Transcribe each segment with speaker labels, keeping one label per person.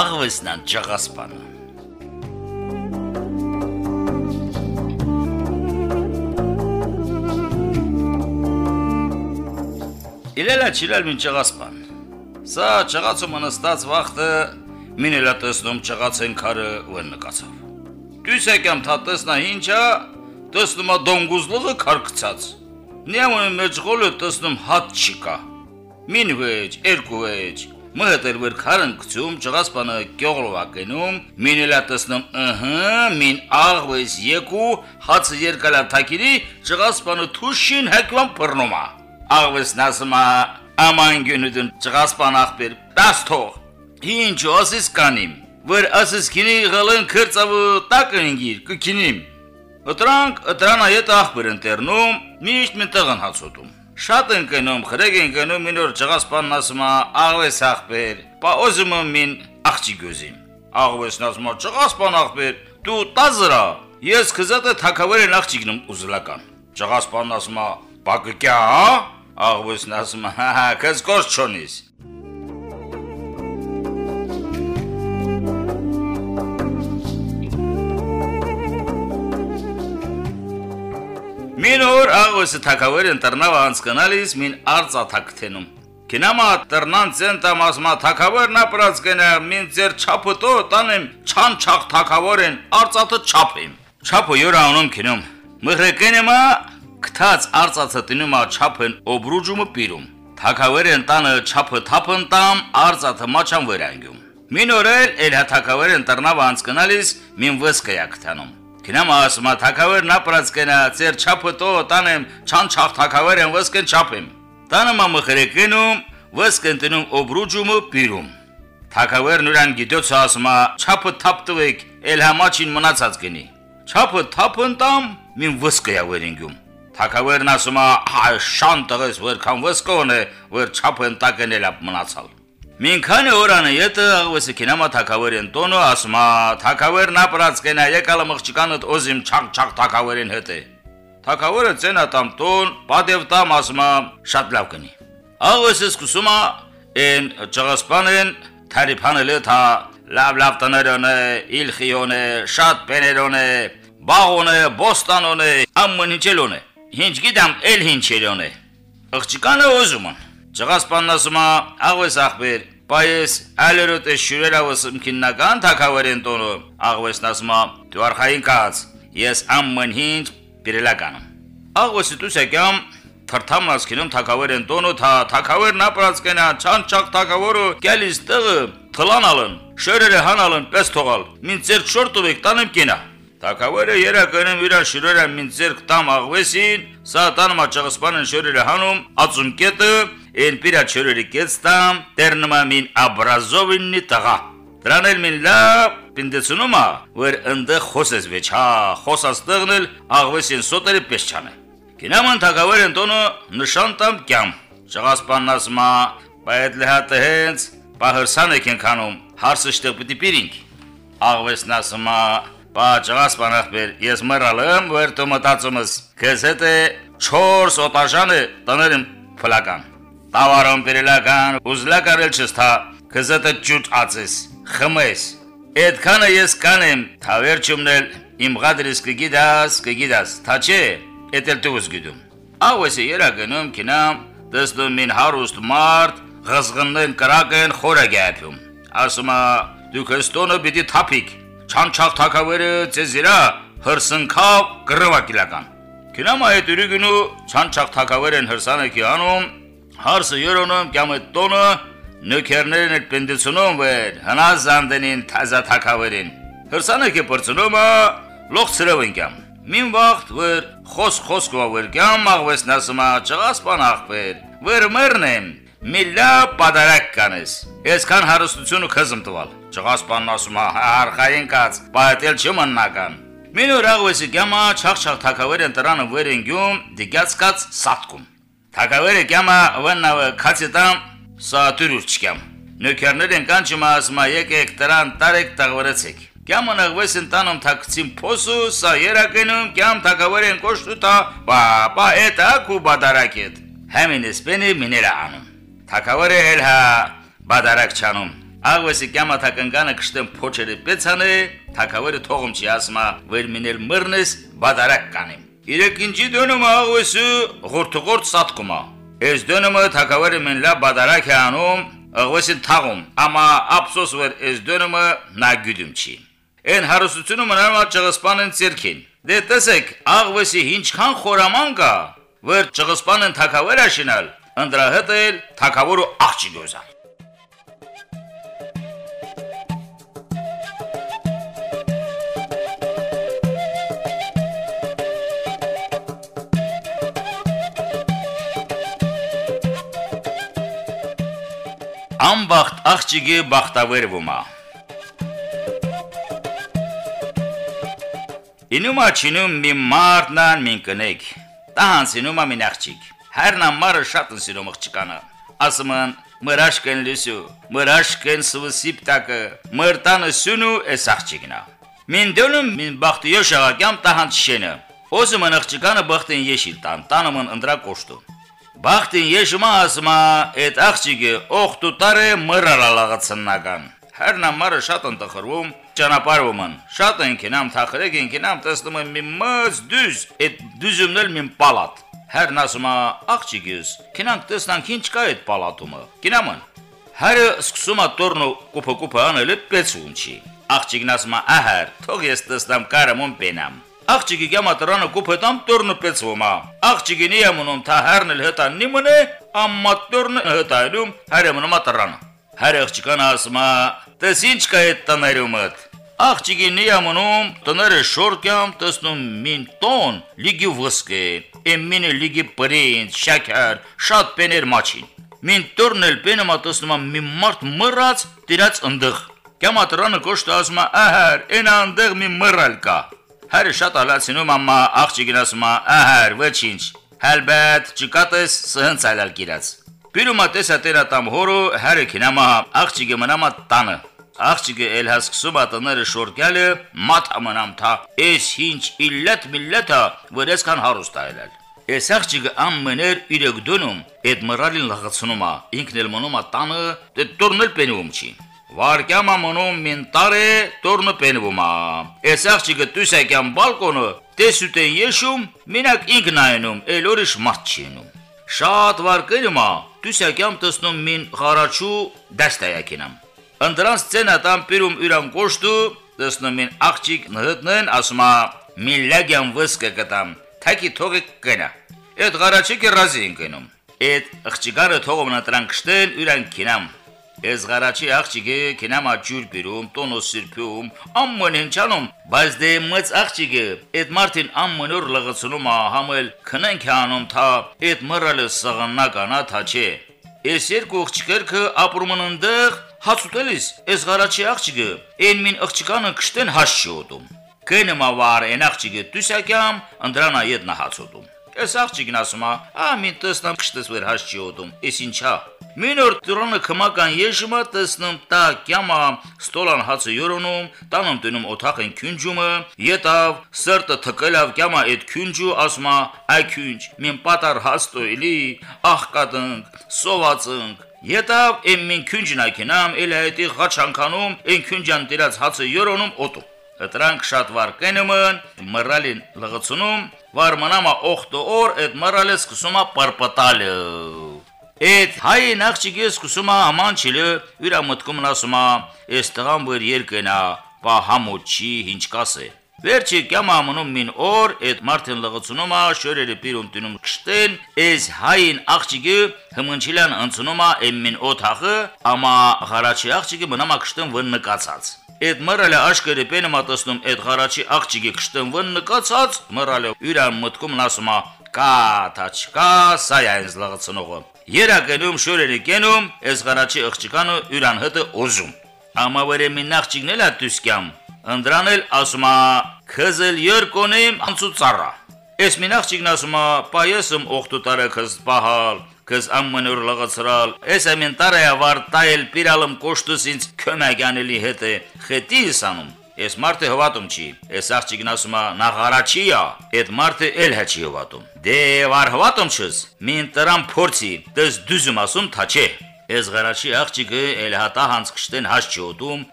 Speaker 1: աղվեսնան ճղասպանը։ Իլելա չիլալ մին ճղասպան։ Սա ճղացումը նստած վախտը մինելա տեսնում ճղացեն քարը ու նկացավ։ Դյուսեկամ թա տեսնա ինչա, տեսնում ա դոնգուզլողը քարկցած։ Նյամը մեջ գոլը տեսնում հատ չկա։ Մին վեճ, երկու վեճ, մհտեր վեր քարն գցում, ճղասպանը գյողլովակենում, մինելա տեսնում, ըհը, մին աղվես եկու, հացը երկալա թակիրի, ճղասպանը թուշին հեկվան բռնումա աղվեսն ասում է աման գյունուդն ճղասպան ախպեր դաս թող ինչ ասես կանիմ որ ասես քինի գալեն քրծավը տակնգիր կքինիմ Ըտրանք ըտրանա հետ ախպեր ընտերնում միշտ մտեղն հացոտում Շատ են կնում, խրեգ են կնում, մինոր ճղասպանն ասում է աղվես ախպեր, պա ոզումը մին աղջի գոզիմ։ Աղվեսն ասում է ճղասպան ախպեր, դու տազրա, ես քզատը թակավեր են աղջիկնում ուզլական։ Ճղասպանն ասում է, բակկյա, հա»։ Աղվեսն ասում է, հա, քեզ կորց չոնիս։ Մին օր աղվեսը թակավեր ընտրնավ անցկանալիս մին արծաթակթենում։ Կինամա տրնան ցենտա մասմա թակավերն ապրած կենա մին ձեր չափտո տանեմ չան չախ թակավորեն արծաթը չափեմ։ Չափը յուր անում կինում։ Մղրեկենեմա Քթած արծացը տնումա չափն օբրուջումը պիրում։ Թակավերը ընտանը չափը թափն տամ արծաթը մաչան վրանգում։ Մինորել էլ հաթակավերը ընտրնավ անցկնալիս մին վսկայա քթանում։ Կինամ ասմա թակավերն ապրած կենա ծեր չափը տո տանեմ չան չախ թակավերն վսկեն չափեմ։ Տանեմա մխրեկենում վսկեն տնում օբրուջումը պիրում։ Թակավերն ուրան գիտոց ասմա չափը թափտվեք էլ համաչին մնացած գնի։ Չափը թափն տամ մին վսկայա վրանգում։ Թակավերն ասում է, «Հա, շան տղես որքան վսկոն է, որ չափը ընտակնել է մնացալ»։ Մինքան օրանը յետը աղվեսը կինամա թակավերին տոնը ասում է, «Թակավերն ապրած կենա եկալը մղճկանդ օզիմ չակ չակ թակավերին հետ է»։ Թակավերը ցենա տամ տոն, պատև տամ ասում է, շատ լավ կնի։ Աղվեսը սկսում է են ճղասպանեն թարիփանել թա լավ լավ տներոն է, իլխիոն է, շատ պեներոն է, բաղոն է, բոստանոն է, ամեն ինչելոն է։ Ինչ գիտեմ, էլ ինչ երոն է։ Աղջիկանը ուզում է։ Ճղասպանն ասում է, աղվես ախպեր, Բայց այլերոտ է շուրերավս ըմքիննական թակավերեն տոնը, աղվեսն ասում է, դու արխային կաց, ես ամեն ինչ բիրելականım։ Աղվեսի դուսեկամ թրթամ ասկինում թակավերեն տոնը թա թակավերն ապրած կենա չան չակ թակավորը գալիս տղը թլանալն շորերը հանալն պես թողալ մին ծեր շորտովեք տանեմ կենա Թակավերը երականում իր շուրերը մին ձերք տամ աղվեսին, սա տանում աճղսպանն շուրերը հանում, ածում կետը, են պիրա շուրերը կեց տամ, տերնումա մին աբրազովիննի տղա։ Դրան էլ մին լավ պինդեցնում ա, որ ընդ խոսես վեճ, հա, խոսած տղնել աղվեսին սոտերը պես չանը։ Կինաման թակավերն տոնը նշան տամ կյամ։ Ճղասպանն ասմա, բայց լհատը հենց պահրսան եք ենքանում, հարսը շտեղ պիտի պիրինք։ Աղվեսն ասմա, Բա ճղասպանախբեր, ես մռալեմ, որ դու մտածումս, քեզ հետ է 4 օտաժանը տներում փլական։ Տավարոն պերելական, ուզլակարել չս թա, քեզ հետ է ջուտ ածես, խմես։ Այդքանը ես կանեմ, թավերջումնել իմ գադրիս կգիդաս, կգիդաս, թա չէ, էտել դու զգիդում։ Ավեսի երագնում կինամ, դստում մին հարուստ մարդ, ղզղնեն կրակեն խորը գապում։ Ասում է, դու քստոնը պիտի թափիկ, չանչախ թակավերը ծեզիրա հրսնքավ գրվակիլական։ Կինամա այդ ուրիգնու չանչախ թակավերեն հրսանեկի անում, հարսը երոնում կյամ այդ տոնը նոքերներն էլ պնդեցնում վեր հնազ զանդենին թազա թակավերին։ Հրսանեկի պրծնումը լող ծրևն կյամ։ Մին վաղտ վեր խոս խոսքով վեր կյամ աղվեսնասմա ճղասպան ախպեր, վեր մերնեմ, միլա պադարակ կանես։ Այսքան հարստություն ու քզմ տվալ։ Ճղասպանն ասում է, արխային կաց, բայտել չմննական։ Մին ուրաղվեսի կյամա չախ-չախ թակավեր են տրանը վեր դիգյաց կաց սատկում։ Թակավերը կյամա վննավը կացիտամ, սա տուրուր չկյամ։ Նոքերներ են կանչում ասմա եկեք տրան տարեք տաղվրեցեք։ Կյամը նղվես են տանում թակցին փոսու, սա երակենում, կյամ թակավեր են կոշտուտա, բա էտա կու բադարակետ։ Həmin իսպենի միներա անում։ Թակավերը էլ հա բադարակ չանում։ Աղվեսի կամաթակնկանը կշտեմ փոչերը պեցանը, թակավերը թողում չի ասմա, վեր մինել մռնես բադարակ կանեմ։ Իրեք ինջի դոնում աղվեսը ղորթուղորտ սատկումա։ Ես դոնումը թակավերը մեն լա բադարակ է անում, աղվեսին թաղում, ամա ափսոս վեր ես դոնումը նա գյուդում չի։ Են հարուսությունը մնալմա ճղսպանեն ցերքին։ Դե տեսեք, աղվեսի ինչքան խորաման կա, վեր ճղսպանեն թակավեր աշինալ, ընդրահետ էլ թակավորու աղջի գոզա։ Անբախտ աղջիկի բախտավերվում է։ Ինումա չինում մի մարդնան մին կնեք։ Տահանց ինումա մին աղջիկ։ Հերնա մարը շատ ընսինում աղջիկանը։ Ասում են մրաշկեն լուսու, մրաշկեն սվսիպտակը, մրտանը սունու էս աղջիկնա։ Մին դոնում մին բախտիո շաղակյամ տահանց շենը։ Ոզում են աղջիկանը բախտին եշիլ տան, տանում են ընդրա կոշտու։ Բախտին եշմա ասմա այդ աղջիկը օխտու տարե մռարալաղացնական։ Հերնա մարը շատ ընտխրվում, ճանապարհում են։ Շատ են կինամ թախրեք են կինամ տեսնում եմ մի մած դյուզ, այդ դյուզումն էլ մի պալատ։ Հերն ասմա աղջիկս, կինանք տեսնանք ինչ կա այդ պալատումը։ Կինամն։ Հերը սկսում է տորնու կուփը կուփը անել պետցուն չի։ Աղջիկն ասմա ահար, թող ես տեսնամ կարամոն պենամ։ Աղջիկի գամա տրանը կուփետամ տորնը պեցվոմա։ Աղջիկի նիամունում թա հերնել հտան նիմնե, ամմա տորնը հտայնում հերեմնում տրանը։ Հեր աղջիկան ասմա, տես ինչ կա այդ տներումդ։ Աղջիկի նիամունում տները շորկյամ տեսնում մին տոն լիգի վսկե, եմինը լիգի պրինց, շաքար, շատ պեներ մաչին։ Մին տորնել պենը տեսնում մի մարդ մռած դիրած ընդեղ։ Կամատրանը կոշտ ասում ահար, այն անդեղ մի մռալ կա։ Հերը շատ ալացինում ամա աղջիկին ասում ահար, ոչինչ։ Հալբետ ճկատես սհնցալալ գիրած։ Բիրումա տեսա տերա տամ հորո հերը կինամա աղջիկը մնամա տանը։ Աղջիկը էլ հասկսում ատները շորկյալը մատ ամանամ թա։ Էս ինչ իլլետ միլլետա վրես կան հարուստ այլել։ Էս աղջիկը ամմներ իրեք դոնում, այդ մռալին լղացնում է, ինքն էլ մնում է տանը, դե տորնել պենում չի։ Վարկյամա մնում մինտարե տորնը պենվում է։ Էս աղջիկը տուսակյան բալկոնը տեսուտեն եշում, մինակ ինքն այնում, էլ օրիշ մարդ չինում։ Շատ վարկերում է, տուսակյան տեսնում մին խարաչու դաստայակինամ։ Ընդրանց ցենատան պիրում յուրան կոշտու, տեսնում մին աղջիկ նհտնեն, ասումա միլագյան վսկը կտամ, թակի թողը կնա։ Այդ գարաչիկը ռազի ինքնում։ Այդ աղջիկարը թողում նտրան կշտեն յուրան կինամ։ Ես գարաչի աղջիկը կինամա ջուր բերում, տոնո սիրփում, ամեն ինչանում, բայց դե մծ աղջիկը այդ մարտին ամեն օր լղացնում է համել քնենք անում թա այդ մռալը սղաննականա թա չէ։ Ես երկու աղջիկը ապրում են ընդեղ հացուտելիս, ես գարաչի աղջիկը այն մին աղջիկանը կշտեն հաշ չոտում։ Կենմա վար այն աղջիկը դուսակյամ ընդրանա ետնա հացոտում։ Ես աղջիկն ասում է, «Ա մին տեսնամ կշտես վեր հաշ չոտում»։ Էս ինչա։ Մինոր տրոնը քմական եշմա տեսնում տա կյամա ստոլան հացը յորոնում, տանում տնում օթախեն քյունջումը, յետավ սրտը թկելավ կյամա այդ քյունջու ասմա, այ քյունջ, մին պատար հաստոյլի, աղկատնք, սովածնք, Յետավ եմ մին քյունջնակինամ, էլ հետի ղաչանկանում, են քյունջան դիրած հացը յորոնում օտու։ Հտրանք շատ վարկենումն, մռալին լղցնում, վարմանամա օխտո օր այդ մռալը սկսում է պարպտալը։ Այդ հայ նախճիգի սկսում է աման չիլը, ուրա մտքում ասում է, «Էս տղան բեր երկենա, բա համոչի ինչ կասե»։ Վերջի կյամա ամնում մին օր, այդ մարդին լղացնում է, շորերը պիրում տնում կշտեն, էս հային աղջիկը հմնչիլան ընցնում է եմմին օթախը, ամա ғարաչի աղջիկը մնամա կշտեն վն նկացած։ Այդ մռալը աշկերը պենը մատասնում այդ ғարաչի աղջիկը կշտեն վն նկացած, մռալը յուրան մտքում ասում է, «Կա, թաչկա, սայ այնց լղացնողը»։ Երակենում շորերը կենում, ես գարաչի աղջիկանը յուրան հտը օզում։ Ամավերը մի նախճիգն էլ ատուսկյամ, ընդրանել ասումա, քզել երկոնեմ անցուցարա։ Ես մի նախճիգն ասումա, պայեսım օխտու տարը քզ պահալ, քզ ամմնոր լղացրալ, ես ամեն տարը ավար տայել պիրալım կոշտուս ինձ քոմագանելի հետը, խետի սանում։ Ես մարդը հվատում չի։ Ես աղջիկն ասում է նախարարչի է, այդ մարդը էլ հաչի հվատում։ Դե վար հվատում չես։ Մին տրամ փորձի, դες դուզում ասում թա չէ։ Ես գարաշի աղջիկը էլ հատա հանց կշտեն հաշ չոտում,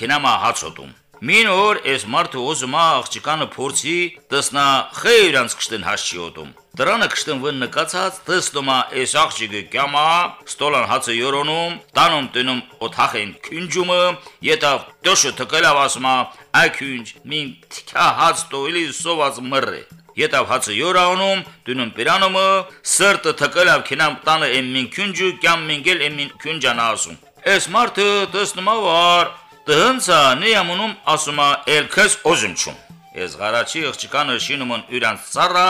Speaker 1: կենամա հացոտում։ Մին օր էս մարդը ոզումա աղջիկանը փորձի տեսնա խեյրանց կշտեն հաշի ոտում։ Դրանը կշտեն վն նկացած տեսնումա էս աղջիկը կյամա ստոլան հացը յորոնում, տանում տնում օթախեն քունջումը, յետավ դոշը թկելավ ասումա այ քունջ մին թքա հաց տոյլի սոված մռը։ Յետավ հացը յորանում, դնում պիրանոմը, սրտը թկելավ քինամ տանը եմին քունջու կամ մինգել եմին քունջանա ասում։ Էս մարդը տեսնումա վար Տհնցա նիամունում ասումա էլքես օժիմչում։ Ես գարաչի աղջկանը շինում են իրանց ծառա,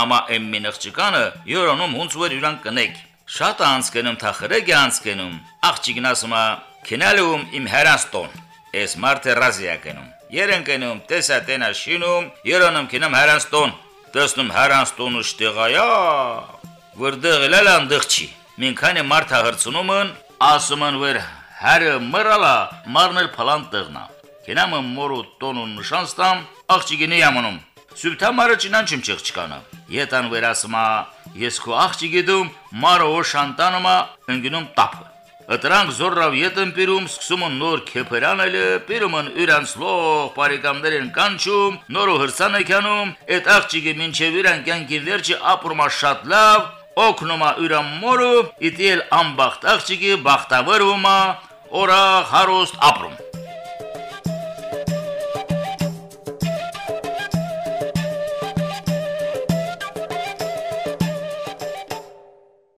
Speaker 1: ամա եմմին աղջկանը յորոնում հունց վեր իրան կնեք։ Շատ անցկենում թախրեգ անցկենում։ Աղջիկն ասումա քնալում իմ հերանստոն։ Ես մարդը ռազիա կնում։ Երընկնում տեսա տենա շինում, յորոնում քնում հերանստոն։ Տեսնում հերանստոնը շտեղայա։ Վրդեղ լալան դղչի։ Մինքանը մարդը հրցնում են, ասում են վեր Հարը մռալա մարնել փլան տղնա։ Կենամը մորու տոնուն նշանստամ աղջիկինի ямանում։ Սուլթամարը ճինանչում չղջկանա։ Ետան վերասմա ես քո աղջիկիդում մարը օշանտանոմա ընկնում տապը։ Ըտրանք զորրավ ետն պիրում սկսում են նոր քեփերանելը, պիրում են իրանց լող բարեկամներին կանչում, նորը հրցանը քանում, այդ աղջիկը մինչև իրան կյանքի վերջը ապրումա շատ լավ, օգնումա ուրամ մորը, իտիել ամբախտ աղջիկի բախտավրումա, օրախ հարուստ ապրում։